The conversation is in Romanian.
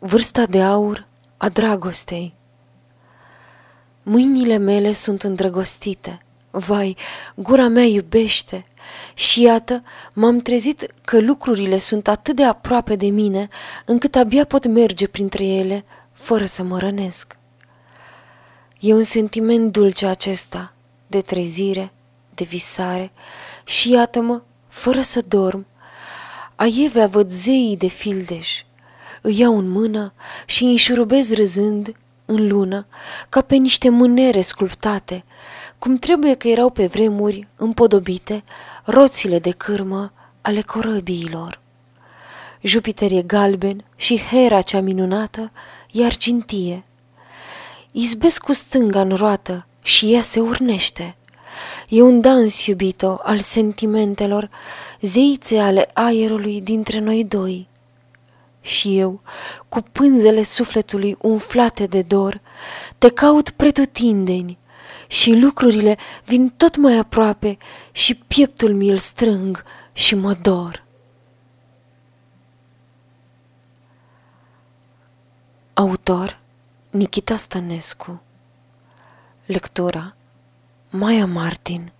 Vârsta de aur a dragostei. Mâinile mele sunt îndrăgostite, vai, gura mea iubește. Și iată, m-am trezit că lucrurile sunt atât de aproape de mine, încât abia pot merge printre ele, fără să mă rănesc. E un sentiment dulce acesta, de trezire, de visare, și iată-mă, fără să dorm, aievea văd zeii de fildeș, îi iau în mână și îi înșurubez râzând în lună, ca pe niște mânere sculptate, cum trebuie că erau pe vremuri împodobite roțile de cârmă ale corăbiilor. Jupiter e galben și Hera cea minunată e argintie. Izbesc cu stânga în roată și ea se urnește. E un dans, iubito, al sentimentelor, zeițe ale aerului dintre noi doi. Și eu, cu pânzele sufletului umflate de dor, te caut pretutindeni și lucrurile vin tot mai aproape și pieptul mi-l strâng și mă dor. Autor Nikita Stănescu Lectura Maia Martin